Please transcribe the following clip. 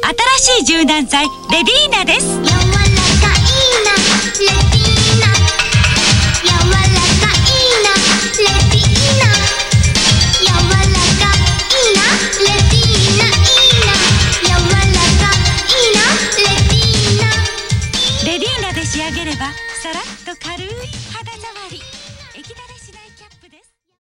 新しい柔軟剤レビーナです。柔らかいなレビーナ。柔らかいなレビーナ。柔らかいなレビーナいいな。柔らかいなレビーナ。レビーナで仕上げればさらっと